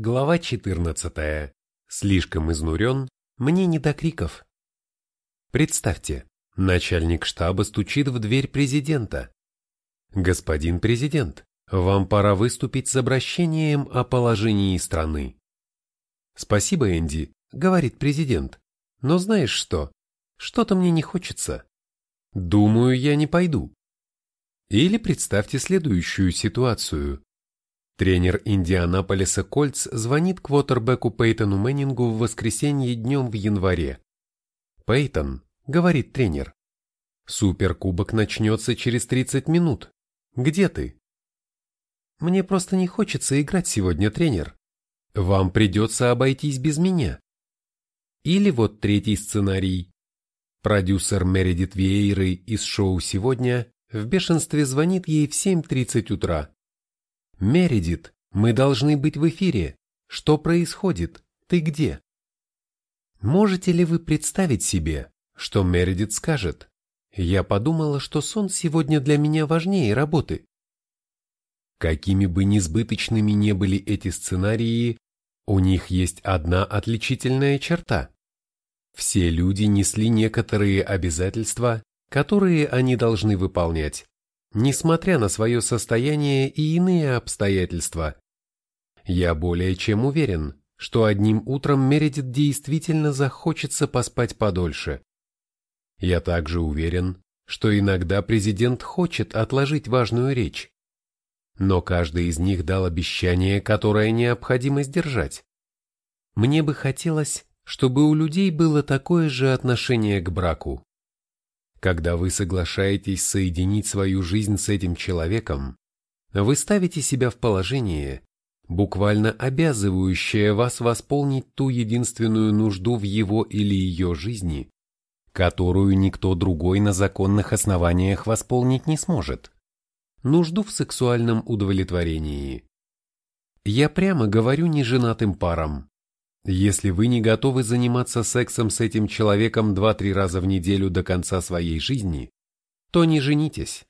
Глава 14. Слишком изнурен, мне не до криков. Представьте, начальник штаба стучит в дверь президента. Господин президент, вам пора выступить с обращением о положении страны. Спасибо, Энди, говорит президент. Но знаешь что? Что-то мне не хочется. Думаю, я не пойду. Или представьте следующую ситуацию. Тренер Индианаполиса Кольц звонит квотербеку Пейтону Мэннингу в воскресенье днем в январе. «Пейтон», — говорит тренер, — «суперкубок начнется через 30 минут. Где ты?» «Мне просто не хочется играть сегодня, тренер. Вам придется обойтись без меня». Или вот третий сценарий. Продюсер Мередит Виейры из шоу «Сегодня» в бешенстве звонит ей в 7.30 утра. «Мередит, мы должны быть в эфире. Что происходит? Ты где?» Можете ли вы представить себе, что Мередит скажет? Я подумала, что сон сегодня для меня важнее работы. Какими бы несбыточными не были эти сценарии, у них есть одна отличительная черта. Все люди несли некоторые обязательства, которые они должны выполнять, несмотря на свое состояние и иные обстоятельства. Я более чем уверен, что одним утром Мередит действительно захочется поспать подольше. Я также уверен, что иногда президент хочет отложить важную речь. Но каждый из них дал обещание, которое необходимо сдержать. Мне бы хотелось, чтобы у людей было такое же отношение к браку. Когда вы соглашаетесь соединить свою жизнь с этим человеком, вы ставите себя в положение, буквально обязывающее вас восполнить ту единственную нужду в его или ее жизни, которую никто другой на законных основаниях восполнить не сможет. Нужду в сексуальном удовлетворении. Я прямо говорю неженатым парам. Если вы не готовы заниматься сексом с этим человеком 2-3 раза в неделю до конца своей жизни, то не женитесь.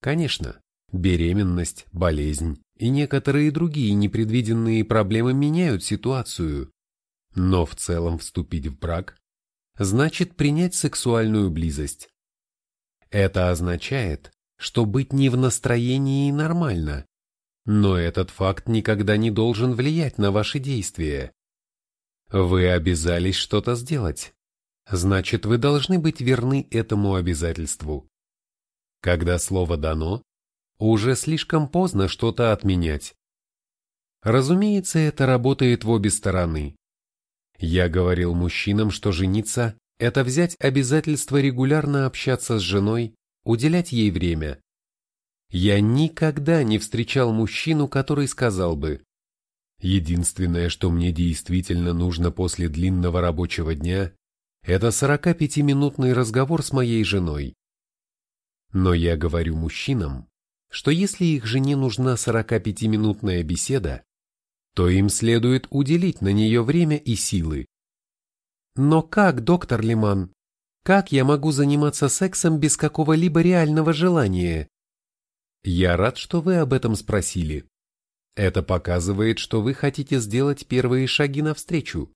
Конечно, беременность, болезнь и некоторые другие непредвиденные проблемы меняют ситуацию, но в целом вступить в брак значит принять сексуальную близость. Это означает, что быть не в настроении нормально, но этот факт никогда не должен влиять на ваши действия. Вы обязались что-то сделать. Значит, вы должны быть верны этому обязательству. Когда слово дано, уже слишком поздно что-то отменять. Разумеется, это работает в обе стороны. Я говорил мужчинам, что жениться – это взять обязательство регулярно общаться с женой, уделять ей время. Я никогда не встречал мужчину, который сказал бы Единственное, что мне действительно нужно после длинного рабочего дня, это 45-минутный разговор с моей женой. Но я говорю мужчинам, что если их жене нужна 45-минутная беседа, то им следует уделить на нее время и силы. Но как, доктор Лиман, как я могу заниматься сексом без какого-либо реального желания? Я рад, что вы об этом спросили. Это показывает, что вы хотите сделать первые шаги навстречу.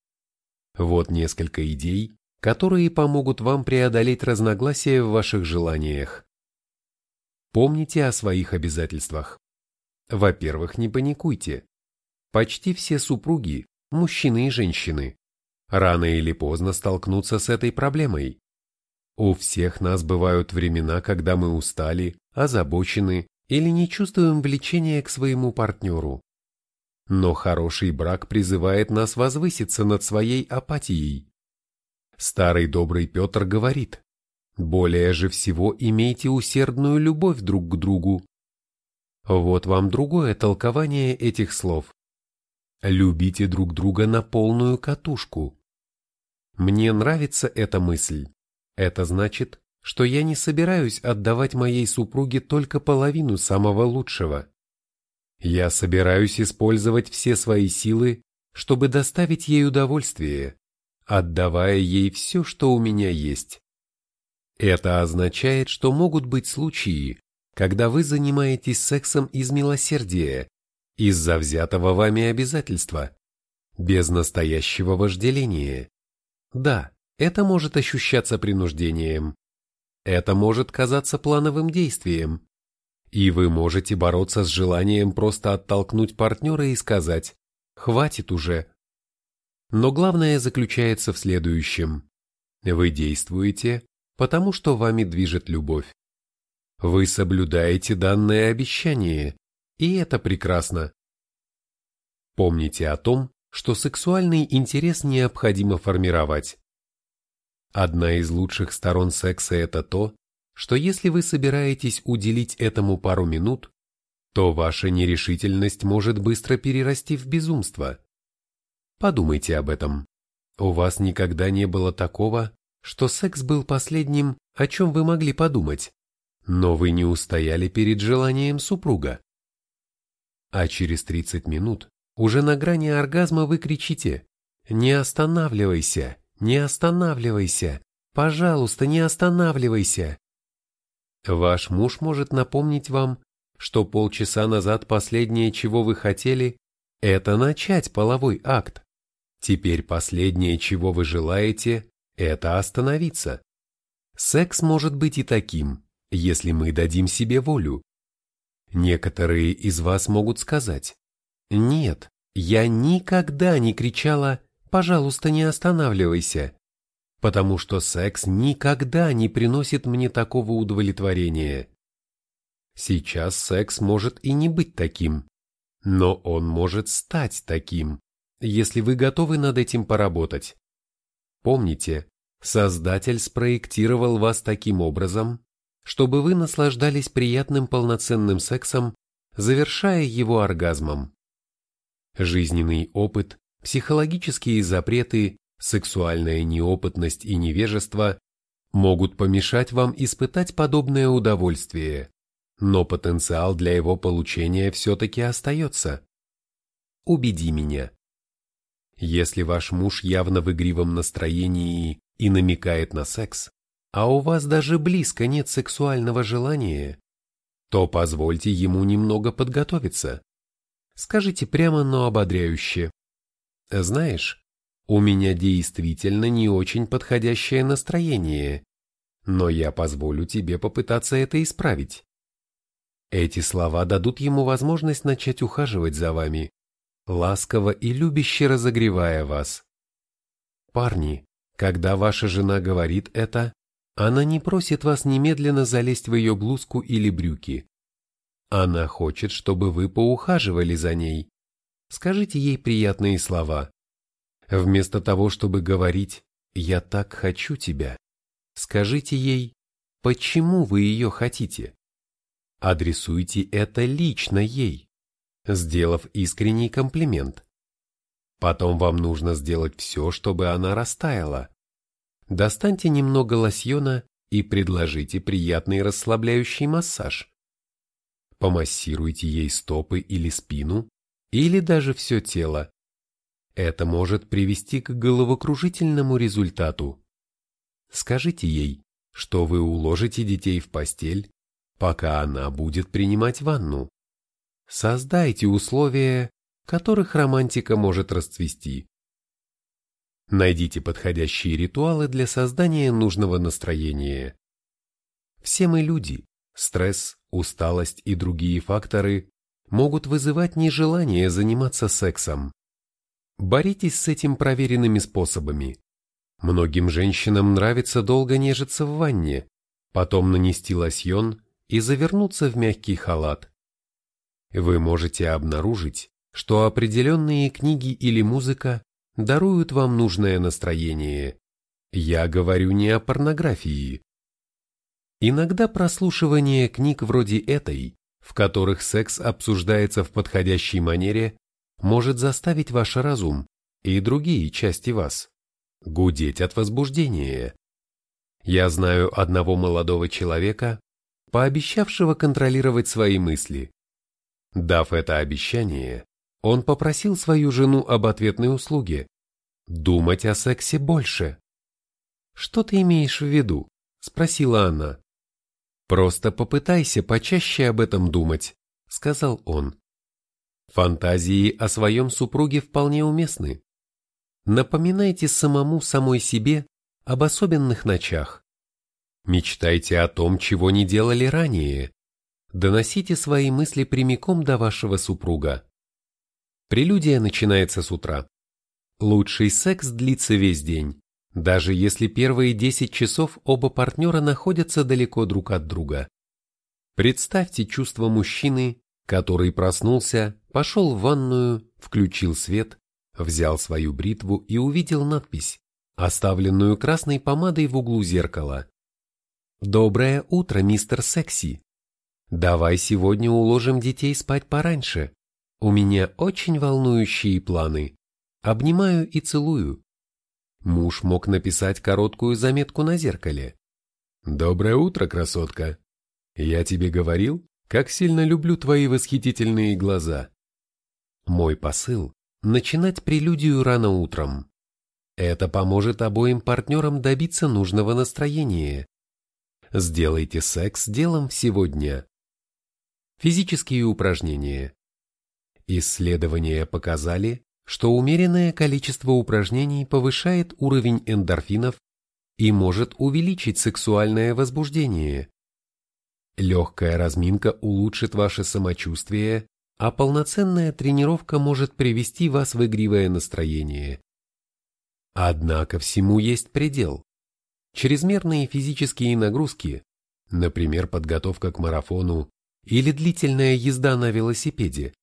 Вот несколько идей, которые помогут вам преодолеть разногласия в ваших желаниях. Помните о своих обязательствах. Во-первых, не паникуйте. Почти все супруги, мужчины и женщины, рано или поздно столкнутся с этой проблемой. У всех нас бывают времена, когда мы устали, озабочены или не чувствуем влечения к своему партнеру. Но хороший брак призывает нас возвыситься над своей апатией. Старый добрый Петр говорит, более же всего имейте усердную любовь друг к другу. Вот вам другое толкование этих слов. Любите друг друга на полную катушку. Мне нравится эта мысль. Это значит, что я не собираюсь отдавать моей супруге только половину самого лучшего. Я собираюсь использовать все свои силы, чтобы доставить ей удовольствие, отдавая ей все, что у меня есть. Это означает, что могут быть случаи, когда вы занимаетесь сексом из милосердия, из-за взятого вами обязательства, без настоящего вожделения. Да, это может ощущаться принуждением. Это может казаться плановым действием. И вы можете бороться с желанием просто оттолкнуть партнера и сказать «хватит уже». Но главное заключается в следующем. Вы действуете, потому что вами движет любовь. Вы соблюдаете данное обещание, и это прекрасно. Помните о том, что сексуальный интерес необходимо формировать. Одна из лучших сторон секса – это то, что если вы собираетесь уделить этому пару минут, то ваша нерешительность может быстро перерасти в безумство. Подумайте об этом. У вас никогда не было такого, что секс был последним, о чем вы могли подумать, но вы не устояли перед желанием супруга. А через 30 минут, уже на грани оргазма вы кричите «Не останавливайся! Не останавливайся! Пожалуйста, не останавливайся!» Ваш муж может напомнить вам, что полчаса назад последнее, чего вы хотели, это начать половой акт. Теперь последнее, чего вы желаете, это остановиться. Секс может быть и таким, если мы дадим себе волю. Некоторые из вас могут сказать, «Нет, я никогда не кричала «пожалуйста, не останавливайся», потому что секс никогда не приносит мне такого удовлетворения. Сейчас секс может и не быть таким, но он может стать таким, если вы готовы над этим поработать. Помните, Создатель спроектировал вас таким образом, чтобы вы наслаждались приятным полноценным сексом, завершая его оргазмом. Жизненный опыт, психологические запреты, сексуальная неопытность и невежество могут помешать вам испытать подобное удовольствие, но потенциал для его получения все-таки остается. Убеди меня. Если ваш муж явно в игривом настроении и намекает на секс, а у вас даже близко нет сексуального желания, то позвольте ему немного подготовиться. Скажите прямо, но ободряюще. Знаешь, у меня действительно не очень подходящее настроение, но я позволю тебе попытаться это исправить. Эти слова дадут ему возможность начать ухаживать за вами, ласково и любяще разогревая вас. Парни, когда ваша жена говорит это, она не просит вас немедленно залезть в ее блузку или брюки. Она хочет, чтобы вы поухаживали за ней. Скажите ей приятные слова. Вместо того, чтобы говорить «я так хочу тебя», скажите ей «почему вы ее хотите». Адресуйте это лично ей, сделав искренний комплимент. Потом вам нужно сделать все, чтобы она растаяла. Достаньте немного лосьона и предложите приятный расслабляющий массаж. Помассируйте ей стопы или спину, или даже все тело. Это может привести к головокружительному результату. Скажите ей, что вы уложите детей в постель, пока она будет принимать ванну. Создайте условия, которых романтика может расцвести. Найдите подходящие ритуалы для создания нужного настроения. Все мы люди, стресс, усталость и другие факторы могут вызывать нежелание заниматься сексом. Боритесь с этим проверенными способами. Многим женщинам нравится долго нежиться в ванне, потом нанести лосьон и завернуться в мягкий халат. Вы можете обнаружить, что определенные книги или музыка даруют вам нужное настроение. Я говорю не о порнографии. Иногда прослушивание книг вроде этой, в которых секс обсуждается в подходящей манере, может заставить ваш разум и другие части вас гудеть от возбуждения. Я знаю одного молодого человека, пообещавшего контролировать свои мысли. Дав это обещание, он попросил свою жену об ответной услуге – думать о сексе больше. «Что ты имеешь в виду?» – спросила она. «Просто попытайся почаще об этом думать», – сказал он. Фантазии о своем супруге вполне уместны. Напоминайте самому самой себе об особенных ночах. Мечтайте о том, чего не делали ранее. Доносите свои мысли прямиком до вашего супруга. Прелюдия начинается с утра. Лучший секс длится весь день, даже если первые 10 часов оба партнера находятся далеко друг от друга. Представьте чувство мужчины, который проснулся, пошел в ванную, включил свет, взял свою бритву и увидел надпись, оставленную красной помадой в углу зеркала. «Доброе утро, мистер Секси. Давай сегодня уложим детей спать пораньше. У меня очень волнующие планы. Обнимаю и целую». Муж мог написать короткую заметку на зеркале. «Доброе утро, красотка. Я тебе говорил, как сильно люблю твои восхитительные глаза». Мой посыл начинать прелюдию рано утром. Это поможет обоим партнерам добиться нужного настроения. Сделайте секс делом всего дня. Физические упражнения. Исследования показали, что умеренное количество упражнений повышает уровень эндорфинов и может увеличить сексуальное возбуждение. Легкая разминка улучшит ваше самочувствие а полноценная тренировка может привести вас в игривое настроение. Однако всему есть предел. Чрезмерные физические нагрузки, например, подготовка к марафону или длительная езда на велосипеде,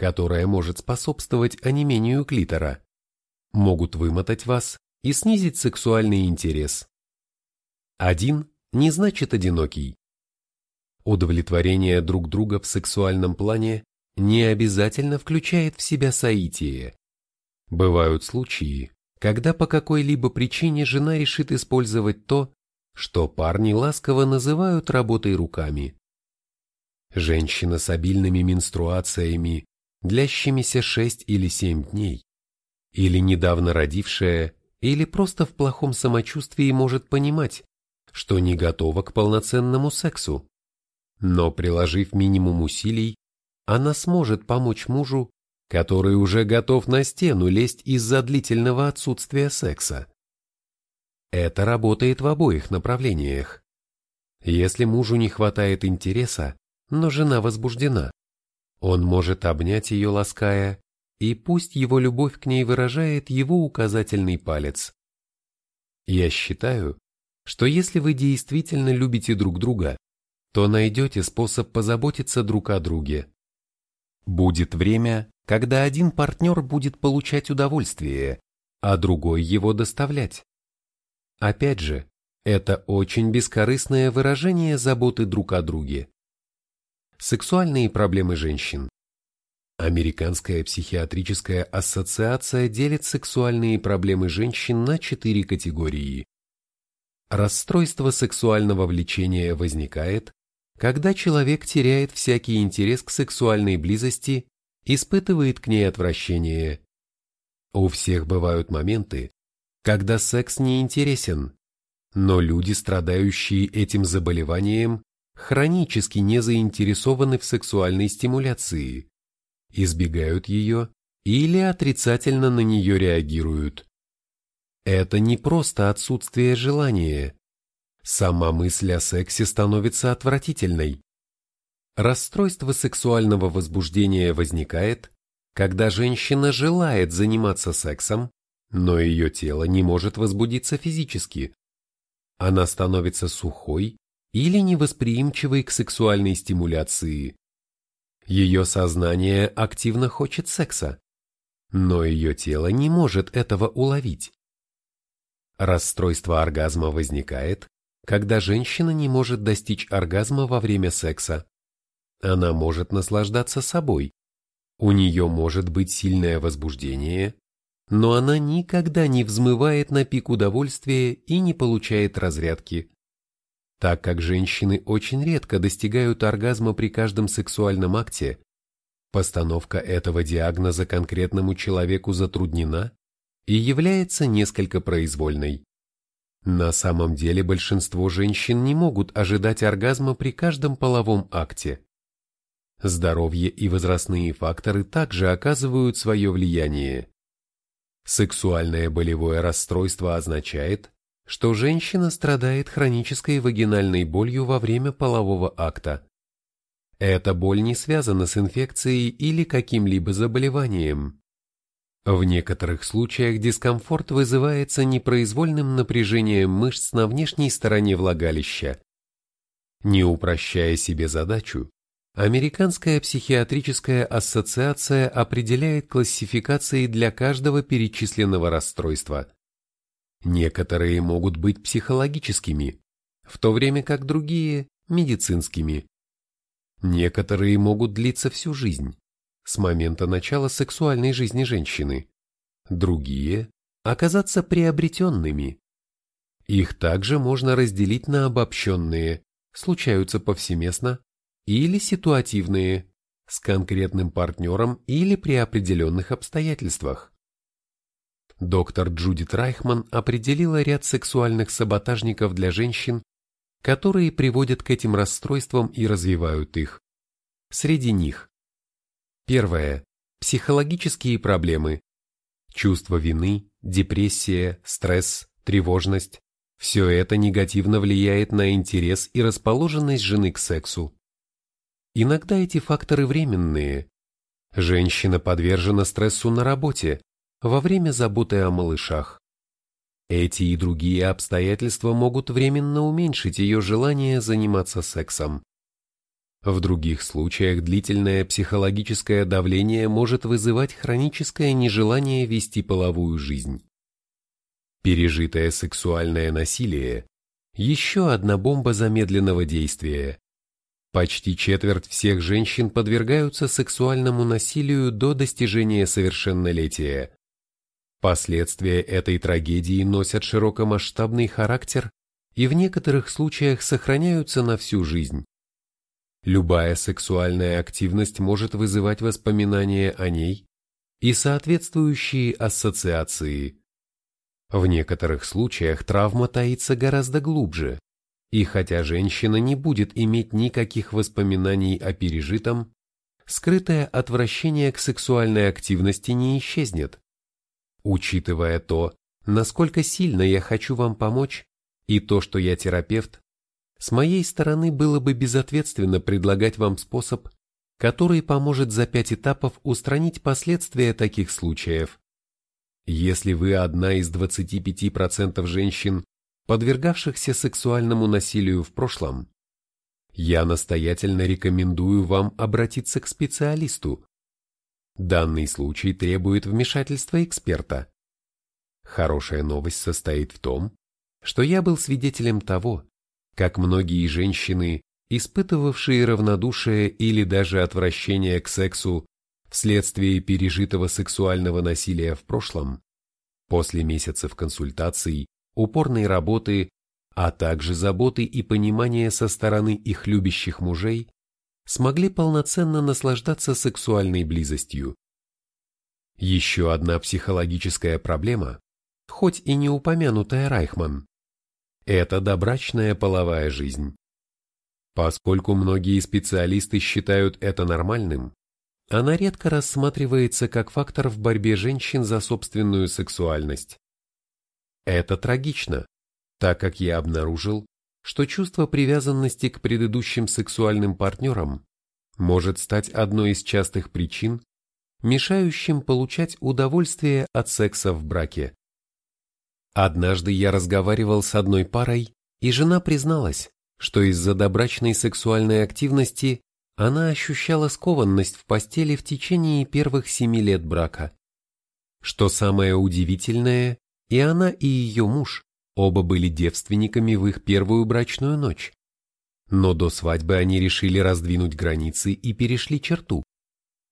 которая может способствовать онемению клитора, могут вымотать вас и снизить сексуальный интерес. Один не значит одинокий. Удовлетворение друг друга в сексуальном плане не обязательно включает в себя соитие. Бывают случаи, когда по какой-либо причине жена решит использовать то, что парни ласково называют работой руками. Женщина с обильными менструациями, длящимися 6 или 7 дней, или недавно родившая, или просто в плохом самочувствии может понимать, что не готова к полноценному сексу. Но приложив минимум усилий, она сможет помочь мужу, который уже готов на стену лезть из-за длительного отсутствия секса. Это работает в обоих направлениях. Если мужу не хватает интереса, но жена возбуждена, он может обнять ее лаская, и пусть его любовь к ней выражает его указательный палец. Я считаю, что если вы действительно любите друг друга, то найдете способ позаботиться друг о друге. Будет время, когда один партнер будет получать удовольствие, а другой его доставлять. Опять же, это очень бескорыстное выражение заботы друг о друге. Сексуальные проблемы женщин. Американская психиатрическая ассоциация делит сексуальные проблемы женщин на четыре категории. Расстройство сексуального влечения возникает, когда человек теряет всякий интерес к сексуальной близости, испытывает к ней отвращение. У всех бывают моменты, когда секс не интересен, но люди, страдающие этим заболеванием, хронически не заинтересованы в сексуальной стимуляции, избегают ее или отрицательно на нее реагируют. Это не просто отсутствие желания, Сама мысль о сексе становится отвратительной. Расстройство сексуального возбуждения возникает, когда женщина желает заниматься сексом, но ее тело не может возбудиться физически. Она становится сухой или невосприимчивой к сексуальной стимуляции. Ее сознание активно хочет секса, но ее тело не может этого уловить. Расстройство оргазма возникает, когда женщина не может достичь оргазма во время секса. Она может наслаждаться собой. У нее может быть сильное возбуждение, но она никогда не взмывает на пик удовольствия и не получает разрядки. Так как женщины очень редко достигают оргазма при каждом сексуальном акте, постановка этого диагноза конкретному человеку затруднена и является несколько произвольной. На самом деле большинство женщин не могут ожидать оргазма при каждом половом акте. здоровье и возрастные факторы также оказывают свое влияние. Сексуальное болевое расстройство означает, что женщина страдает хронической вагинальной болью во время полового акта. Эта боль не связана с инфекцией или каким-либо заболеванием. В некоторых случаях дискомфорт вызывается непроизвольным напряжением мышц на внешней стороне влагалища. Не упрощая себе задачу, Американская психиатрическая ассоциация определяет классификации для каждого перечисленного расстройства. Некоторые могут быть психологическими, в то время как другие – медицинскими. Некоторые могут длиться всю жизнь, с момента начала сексуальной жизни женщины. Другие – оказаться приобретенными. Их также можно разделить на обобщенные, случаются повсеместно, или ситуативные, с конкретным партнером или при определенных обстоятельствах. Доктор Джудит Райхман определила ряд сексуальных саботажников для женщин, которые приводят к этим расстройствам и развивают их. Среди них Первое. Психологические проблемы. Чувство вины, депрессия, стресс, тревожность. Все это негативно влияет на интерес и расположенность жены к сексу. Иногда эти факторы временные. Женщина подвержена стрессу на работе, во время заботы о малышах. Эти и другие обстоятельства могут временно уменьшить ее желание заниматься сексом. В других случаях длительное психологическое давление может вызывать хроническое нежелание вести половую жизнь. Пережитое сексуальное насилие – еще одна бомба замедленного действия. Почти четверть всех женщин подвергаются сексуальному насилию до достижения совершеннолетия. Последствия этой трагедии носят широкомасштабный характер и в некоторых случаях сохраняются на всю жизнь. Любая сексуальная активность может вызывать воспоминания о ней и соответствующие ассоциации. В некоторых случаях травма таится гораздо глубже, и хотя женщина не будет иметь никаких воспоминаний о пережитом, скрытое отвращение к сексуальной активности не исчезнет. Учитывая то, насколько сильно я хочу вам помочь, и то, что я терапевт, с моей стороны было бы безответственно предлагать вам способ, который поможет за пять этапов устранить последствия таких случаев. Если вы одна из 25% женщин, подвергавшихся сексуальному насилию в прошлом, я настоятельно рекомендую вам обратиться к специалисту. Данный случай требует вмешательства эксперта. Хорошая новость состоит в том, что я был свидетелем того, как многие женщины, испытывавшие равнодушие или даже отвращение к сексу вследствие пережитого сексуального насилия в прошлом, после месяцев консультаций упорной работы, а также заботы и понимания со стороны их любящих мужей, смогли полноценно наслаждаться сексуальной близостью. Еще одна психологическая проблема, хоть и не упомянутая Райхман, это добрачная половая жизнь. Поскольку многие специалисты считают это нормальным, она редко рассматривается как фактор в борьбе женщин за собственную сексуальность. Это трагично, так как я обнаружил, что чувство привязанности к предыдущим сексуальным партнерам может стать одной из частых причин, мешающим получать удовольствие от секса в браке. Однажды я разговаривал с одной парой, и жена призналась, что из-за добрачной сексуальной активности она ощущала скованность в постели в течение первых семи лет брака. Что самое удивительное, и она, и ее муж оба были девственниками в их первую брачную ночь. Но до свадьбы они решили раздвинуть границы и перешли черту,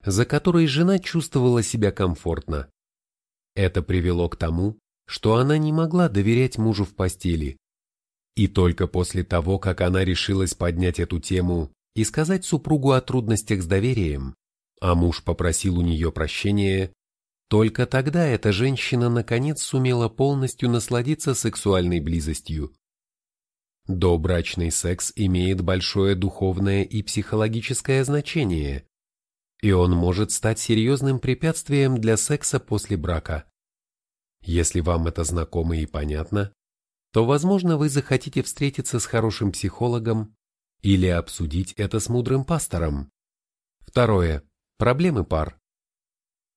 за которой жена чувствовала себя комфортно. Это привело к тому, что она не могла доверять мужу в постели. И только после того, как она решилась поднять эту тему и сказать супругу о трудностях с доверием, а муж попросил у нее прощения, только тогда эта женщина наконец сумела полностью насладиться сексуальной близостью. Добрачный секс имеет большое духовное и психологическое значение, и он может стать серьезным препятствием для секса после брака. Если вам это знакомо и понятно, то, возможно, вы захотите встретиться с хорошим психологом или обсудить это с мудрым пастором. Второе. Проблемы пар.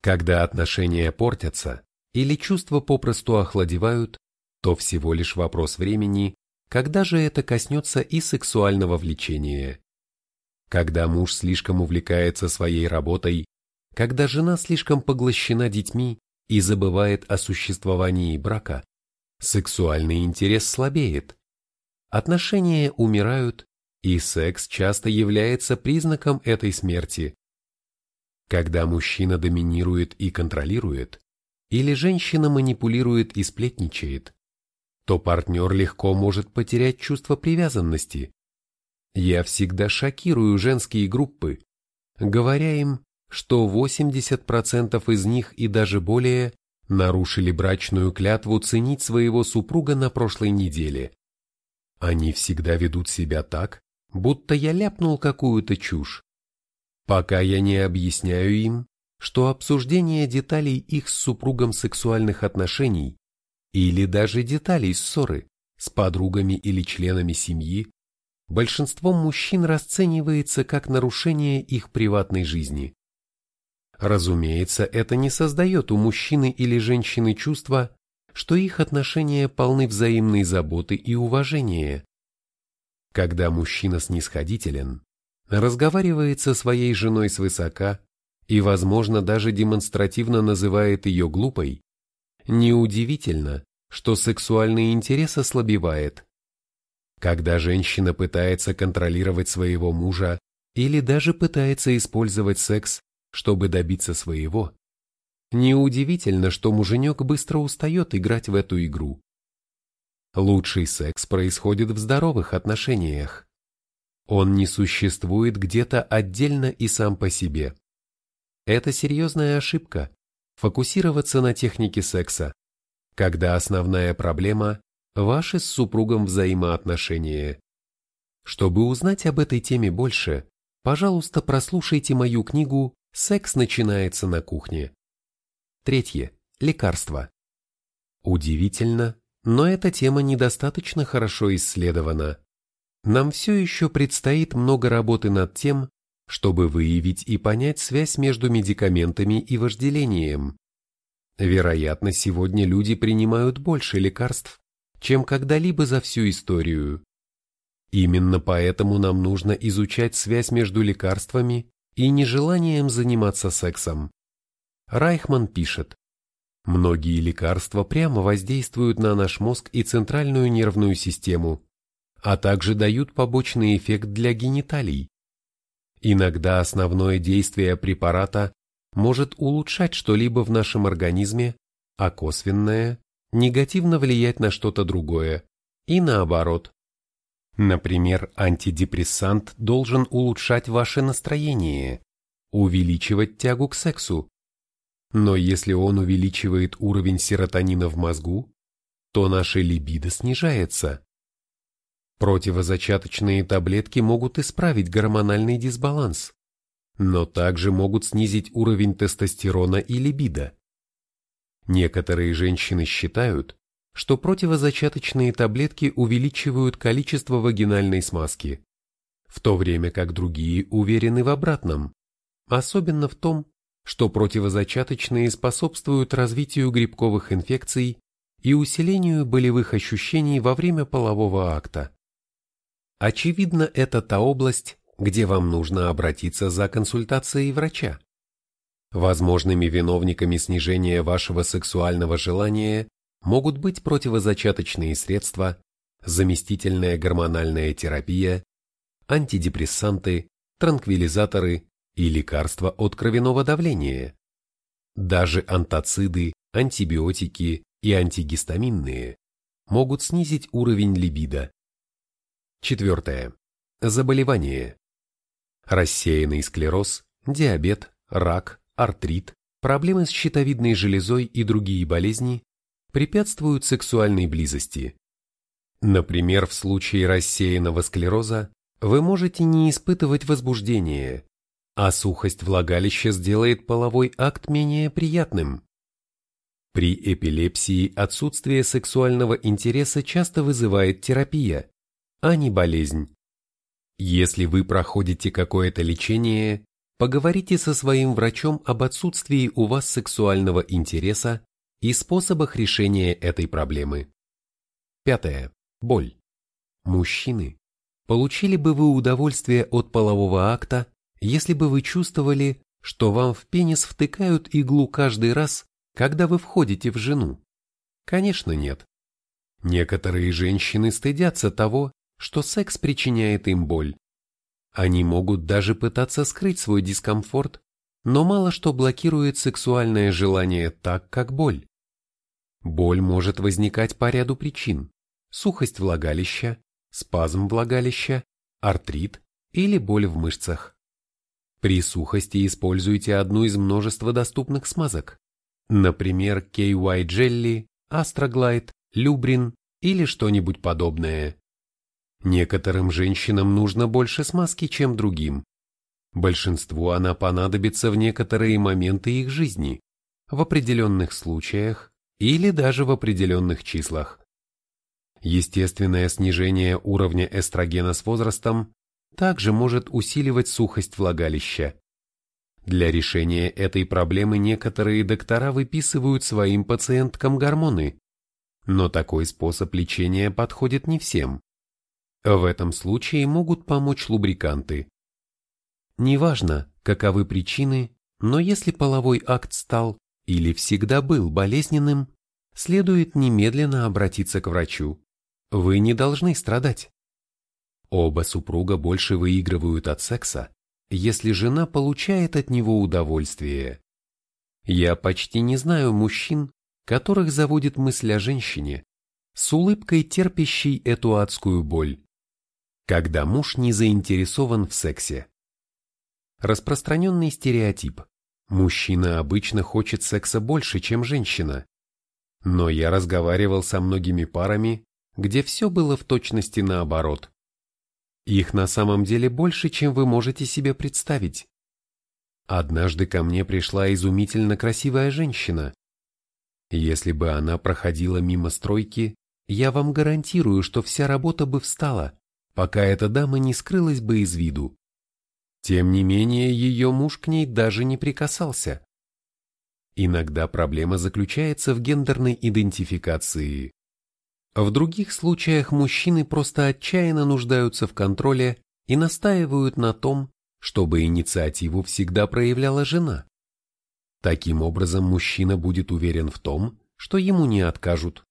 Когда отношения портятся или чувства попросту охладевают, то всего лишь вопрос времени, когда же это коснется и сексуального влечения. Когда муж слишком увлекается своей работой, когда жена слишком поглощена детьми и забывает о существовании брака, сексуальный интерес слабеет. Отношения умирают, и секс часто является признаком этой смерти. Когда мужчина доминирует и контролирует, или женщина манипулирует и сплетничает, то партнер легко может потерять чувство привязанности. Я всегда шокирую женские группы, говоря им, что 80% из них и даже более нарушили брачную клятву ценить своего супруга на прошлой неделе. Они всегда ведут себя так, будто я ляпнул какую-то чушь. Пока я не объясняю им, что обсуждение деталей их с супругом сексуальных отношений или даже деталей ссоры с подругами или членами семьи большинством мужчин расценивается как нарушение их приватной жизни. Разумеется, это не создает у мужчины или женщины чувства, что их отношения полны взаимной заботы и уважения. Когда мужчина снисходителен, разговаривает со своей женой свысока и, возможно, даже демонстративно называет ее глупой, неудивительно, что сексуальный интерес ослабевает. Когда женщина пытается контролировать своего мужа или даже пытается использовать секс чтобы добиться своего, неудивительно, что муженек быстро устает играть в эту игру. Лучший секс происходит в здоровых отношениях. Он не существует где-то отдельно и сам по себе. Это серьезная ошибка – фокусироваться на технике секса, когда основная проблема – ваши с супругом взаимоотношения. Чтобы узнать об этой теме больше, пожалуйста, прослушайте мою книгу Секс начинается на кухне. Третье. Лекарства. Удивительно, но эта тема недостаточно хорошо исследована. Нам все еще предстоит много работы над тем, чтобы выявить и понять связь между медикаментами и вожделением. Вероятно, сегодня люди принимают больше лекарств, чем когда-либо за всю историю. Именно поэтому нам нужно изучать связь между лекарствами и нежеланием заниматься сексом. Райхман пишет, Многие лекарства прямо воздействуют на наш мозг и центральную нервную систему, а также дают побочный эффект для гениталий. Иногда основное действие препарата может улучшать что-либо в нашем организме, а косвенное – негативно влиять на что-то другое, и наоборот. Например, антидепрессант должен улучшать ваше настроение, увеличивать тягу к сексу. Но если он увеличивает уровень серотонина в мозгу, то наша либидо снижается. Противозачаточные таблетки могут исправить гормональный дисбаланс, но также могут снизить уровень тестостерона и либидо. Некоторые женщины считают, что противозачаточные таблетки увеличивают количество вагинальной смазки, в то время как другие уверены в обратном, особенно в том, что противозачаточные способствуют развитию грибковых инфекций и усилению болевых ощущений во время полового акта. Очевидно, это та область, где вам нужно обратиться за консультацией врача. Возможными виновниками снижения вашего сексуального желания могут быть противозачаточные средства, заместительная гормональная терапия, антидепрессанты, транквилизаторы и лекарства от кровяного давления. Даже антациды, антибиотики и антигистаминные могут снизить уровень либидо. Четвертое. Заболевания. Рассеянный склероз, диабет, рак, артрит, проблемы с щитовидной железой и другие болезни препятствуют сексуальной близости. Например, в случае рассеянного склероза вы можете не испытывать возбуждения, а сухость влагалища сделает половой акт менее приятным. При эпилепсии отсутствие сексуального интереса часто вызывает терапия, а не болезнь. Если вы проходите какое-то лечение, поговорите со своим врачом об отсутствии у вас сексуального интереса и способах решения этой проблемы. Пятое. Боль. Мужчины, получили бы вы удовольствие от полового акта, если бы вы чувствовали, что вам в пенис втыкают иглу каждый раз, когда вы входите в жену? Конечно, нет. Некоторые женщины стыдятся того, что секс причиняет им боль. Они могут даже пытаться скрыть свой дискомфорт, но мало что блокирует сексуальное желание так, как боль. Боль может возникать по ряду причин. Сухость влагалища, спазм влагалища, артрит или боль в мышцах. При сухости используйте одну из множества доступных смазок, например, KY Jelly, Astroglide, Lubrin или что-нибудь подобное. Некоторым женщинам нужно больше смазки, чем другим. Большинству она понадобится в некоторые моменты их жизни, в определенных случаях или даже в определенных числах. Естественное снижение уровня эстрогена с возрастом также может усиливать сухость влагалища. Для решения этой проблемы некоторые доктора выписывают своим пациенткам гормоны, но такой способ лечения подходит не всем. В этом случае могут помочь лубриканты. Неважно, каковы причины, но если половой акт стал или всегда был болезненным, следует немедленно обратиться к врачу. Вы не должны страдать. Оба супруга больше выигрывают от секса, если жена получает от него удовольствие. Я почти не знаю мужчин, которых заводит мысль о женщине, с улыбкой терпящей эту адскую боль когда муж не заинтересован в сексе. Распространенный стереотип. Мужчина обычно хочет секса больше, чем женщина. Но я разговаривал со многими парами, где все было в точности наоборот. Их на самом деле больше, чем вы можете себе представить. Однажды ко мне пришла изумительно красивая женщина. Если бы она проходила мимо стройки, я вам гарантирую, что вся работа бы встала пока эта дама не скрылась бы из виду. Тем не менее, ее муж к ней даже не прикасался. Иногда проблема заключается в гендерной идентификации. В других случаях мужчины просто отчаянно нуждаются в контроле и настаивают на том, чтобы инициативу всегда проявляла жена. Таким образом, мужчина будет уверен в том, что ему не откажут.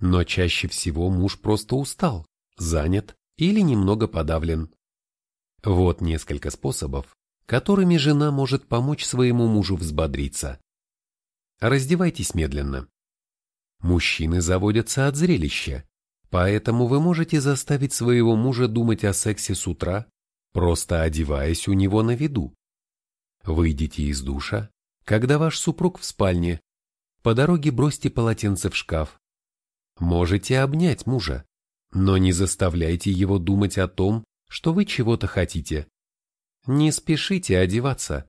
Но чаще всего муж просто устал, занят или немного подавлен. Вот несколько способов, которыми жена может помочь своему мужу взбодриться. Раздевайтесь медленно. Мужчины заводятся от зрелища, поэтому вы можете заставить своего мужа думать о сексе с утра, просто одеваясь у него на виду. Выйдите из душа, когда ваш супруг в спальне, по дороге бросьте полотенце в шкаф. Можете обнять мужа, но не заставляйте его думать о том, что вы чего-то хотите. Не спешите одеваться.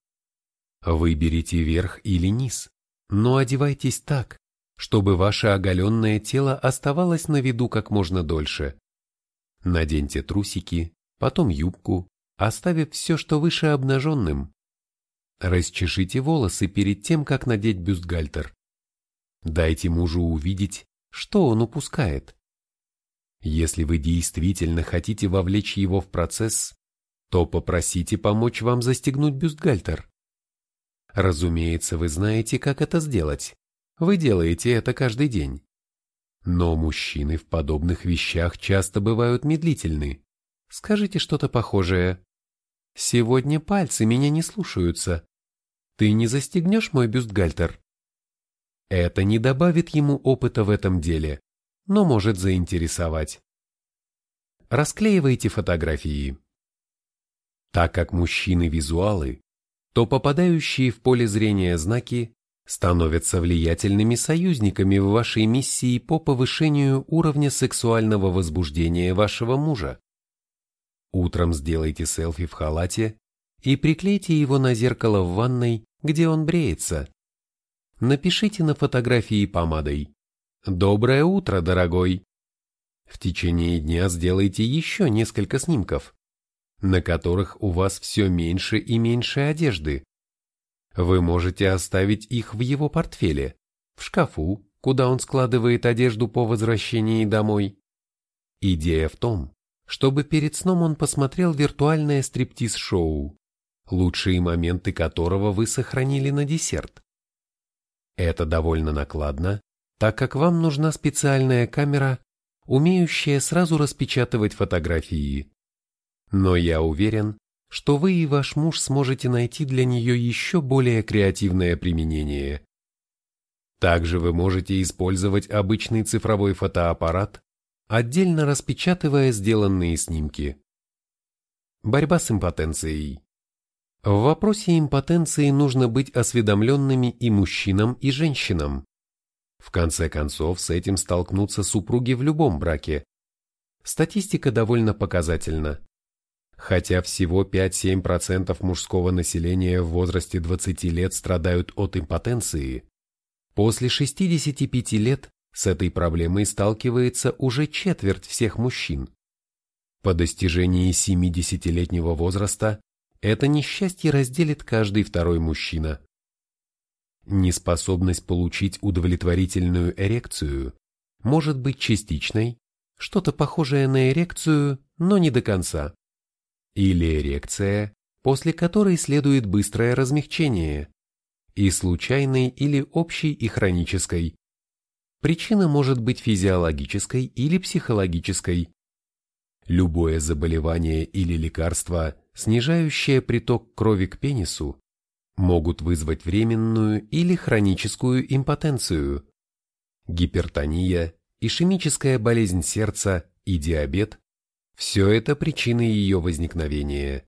Выберите верх или низ, но одевайтесь так, чтобы ваше оголенное тело оставалось на виду как можно дольше. Наденьте трусики, потом юбку, оставив все, что выше обнаженным. Расчешите волосы перед тем, как надеть бюстгальтер. Дайте мужу увидеть, что он упускает. Если вы действительно хотите вовлечь его в процесс, то попросите помочь вам застегнуть бюстгальтер. Разумеется, вы знаете, как это сделать. Вы делаете это каждый день. Но мужчины в подобных вещах часто бывают медлительны. Скажите что-то похожее. «Сегодня пальцы меня не слушаются. Ты не застегнешь мой бюстгальтер?» Это не добавит ему опыта в этом деле но может заинтересовать. Расклеивайте фотографии. Так как мужчины визуалы, то попадающие в поле зрения знаки становятся влиятельными союзниками в вашей миссии по повышению уровня сексуального возбуждения вашего мужа. Утром сделайте селфи в халате и приклейте его на зеркало в ванной, где он бреется. Напишите на фотографии помадой «Доброе утро, дорогой!». В течение дня сделайте еще несколько снимков, на которых у вас все меньше и меньше одежды. Вы можете оставить их в его портфеле, в шкафу, куда он складывает одежду по возвращении домой. Идея в том, чтобы перед сном он посмотрел виртуальное стриптиз-шоу, лучшие моменты которого вы сохранили на десерт. Это довольно накладно, так как вам нужна специальная камера, умеющая сразу распечатывать фотографии. Но я уверен, что вы и ваш муж сможете найти для нее еще более креативное применение. Также вы можете использовать обычный цифровой фотоаппарат, отдельно распечатывая сделанные снимки. Борьба с импотенцией. В вопросе импотенции нужно быть осведомленными и мужчинам, и женщинам. В конце концов, с этим столкнутся супруги в любом браке. Статистика довольно показательна. Хотя всего 5-7% мужского населения в возрасте 20 лет страдают от импотенции, после 65 лет с этой проблемой сталкивается уже четверть всех мужчин. По достижении 70-летнего возраста это несчастье разделит каждый второй мужчина. Неспособность получить удовлетворительную эрекцию может быть частичной, что-то похожее на эрекцию, но не до конца. Или эрекция, после которой следует быстрое размягчение, и случайной или общей и хронической. Причина может быть физиологической или психологической. Любое заболевание или лекарство, снижающее приток крови к пенису, могут вызвать временную или хроническую импотенцию. Гипертония, ишемическая болезнь сердца и диабет – все это причины ее возникновения.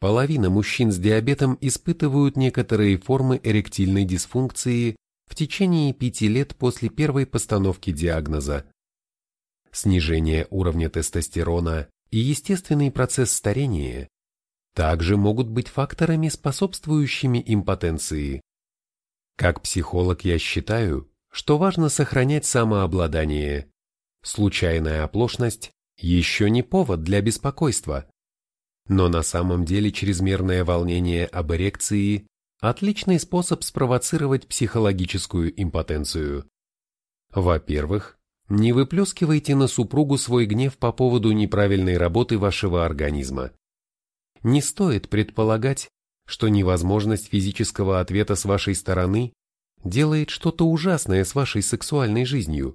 Половина мужчин с диабетом испытывают некоторые формы эректильной дисфункции в течение пяти лет после первой постановки диагноза. Снижение уровня тестостерона и естественный процесс старения также могут быть факторами, способствующими импотенции. Как психолог я считаю, что важно сохранять самообладание. Случайная оплошность еще не повод для беспокойства. Но на самом деле чрезмерное волнение об эрекции – отличный способ спровоцировать психологическую импотенцию. Во-первых, не выплескивайте на супругу свой гнев по поводу неправильной работы вашего организма не стоит предполагать, что невозможность физического ответа с вашей стороны делает что-то ужасное с вашей сексуальной жизнью.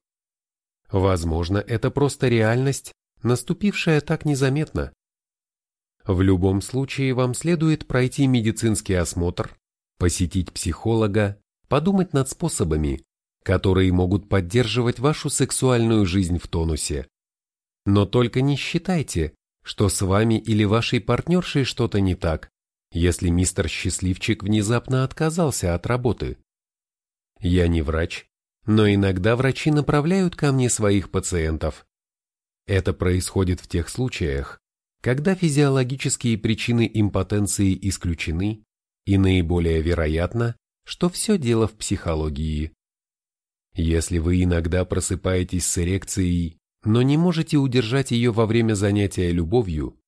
Возможно, это просто реальность, наступившая так незаметно. В любом случае вам следует пройти медицинский осмотр, посетить психолога, подумать над способами, которые могут поддерживать вашу сексуальную жизнь в тонусе. Но только не считайте, что с вами или вашей партнершей что-то не так, если мистер Счастливчик внезапно отказался от работы. Я не врач, но иногда врачи направляют ко мне своих пациентов. Это происходит в тех случаях, когда физиологические причины импотенции исключены, и наиболее вероятно, что все дело в психологии. Если вы иногда просыпаетесь с эрекцией, но не можете удержать ее во время занятия любовью,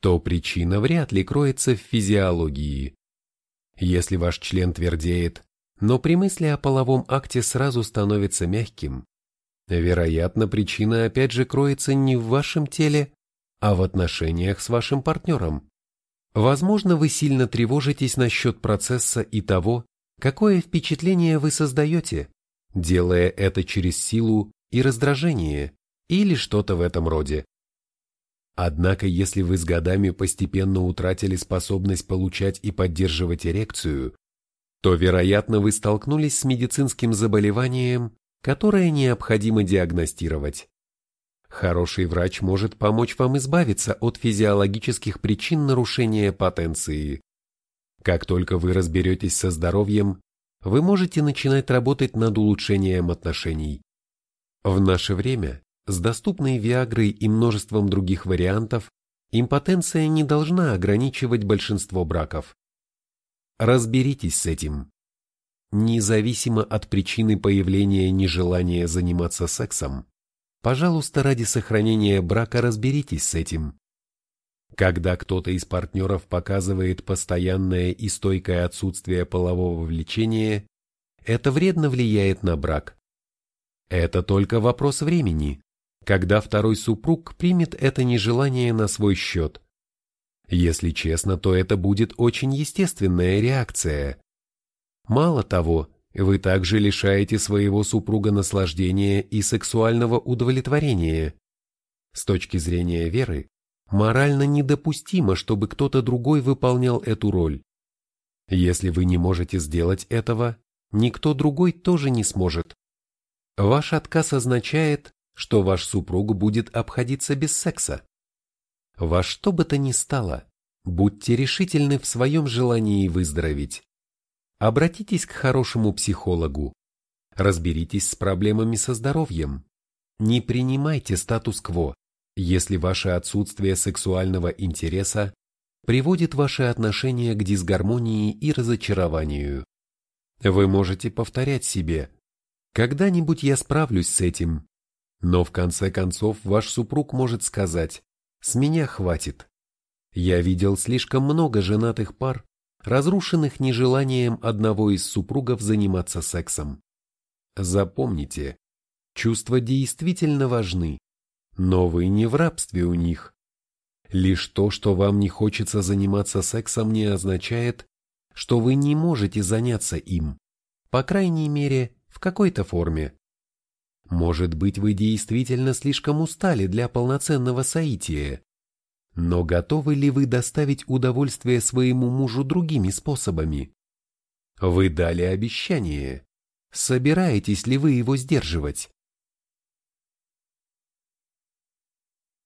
то причина вряд ли кроется в физиологии. Если ваш член твердеет, но при мысли о половом акте сразу становится мягким, вероятно, причина опять же кроется не в вашем теле, а в отношениях с вашим партнером. Возможно, вы сильно тревожитесь насчет процесса и того, какое впечатление вы создаете, делая это через силу и раздражение или что-то в этом роде. Однако, если вы с годами постепенно утратили способность получать и поддерживать эрекцию, то, вероятно, вы столкнулись с медицинским заболеванием, которое необходимо диагностировать. Хороший врач может помочь вам избавиться от физиологических причин нарушения потенции. Как только вы разберетесь со здоровьем, вы можете начинать работать над улучшением отношений. В наше время, с доступной Виагрой и множеством других вариантов, импотенция не должна ограничивать большинство браков. Разберитесь с этим. Независимо от причины появления нежелания заниматься сексом, пожалуйста, ради сохранения брака разберитесь с этим. Когда кто-то из партнеров показывает постоянное и стойкое отсутствие полового влечения, это вредно влияет на брак. Это только вопрос времени, когда второй супруг примет это нежелание на свой счет. Если честно, то это будет очень естественная реакция. Мало того, вы также лишаете своего супруга наслаждения и сексуального удовлетворения. С точки зрения веры, Морально недопустимо, чтобы кто-то другой выполнял эту роль. Если вы не можете сделать этого, никто другой тоже не сможет. Ваш отказ означает, что ваш супруг будет обходиться без секса. Во что бы то ни стало, будьте решительны в своем желании выздороветь. Обратитесь к хорошему психологу. Разберитесь с проблемами со здоровьем. Не принимайте статус-кво если ваше отсутствие сексуального интереса приводит ваши отношения к дисгармонии и разочарованию. Вы можете повторять себе «когда-нибудь я справлюсь с этим», но в конце концов ваш супруг может сказать «с меня хватит». Я видел слишком много женатых пар, разрушенных нежеланием одного из супругов заниматься сексом. Запомните, чувства действительно важны, но вы не в рабстве у них. Лишь то, что вам не хочется заниматься сексом, не означает, что вы не можете заняться им, по крайней мере, в какой-то форме. Может быть, вы действительно слишком устали для полноценного соития, но готовы ли вы доставить удовольствие своему мужу другими способами? Вы дали обещание. Собираетесь ли вы его сдерживать?